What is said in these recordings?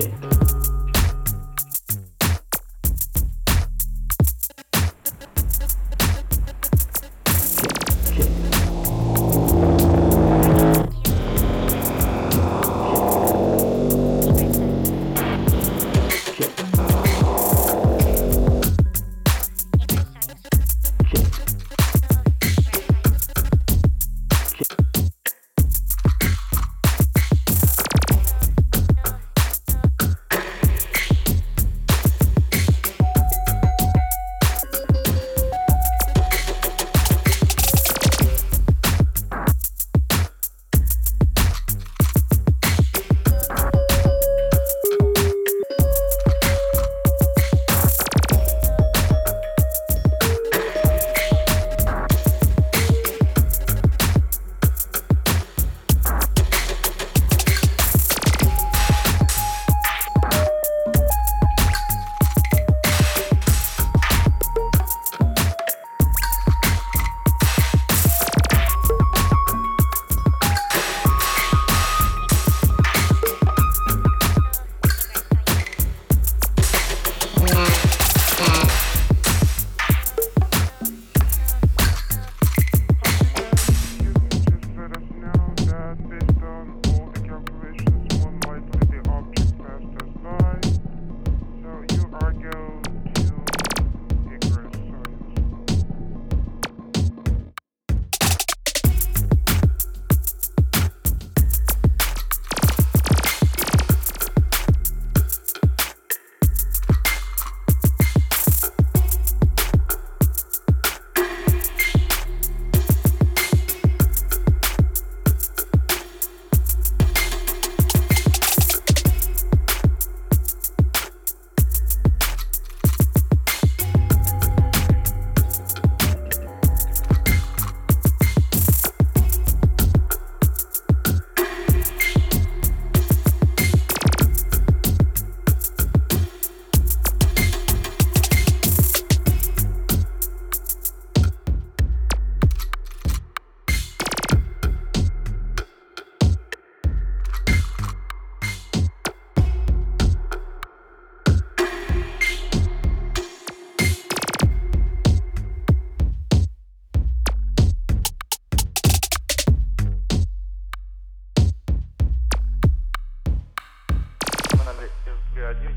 Yeah.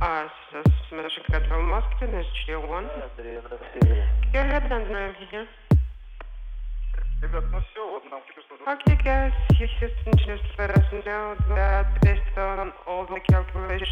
Uh, this is Mission Control Moscow, this is Chill One. Go ahead, and I'm here. Ребят, ну все, вот нам только что... Okay, guys, your system just let us know that based on all the calculations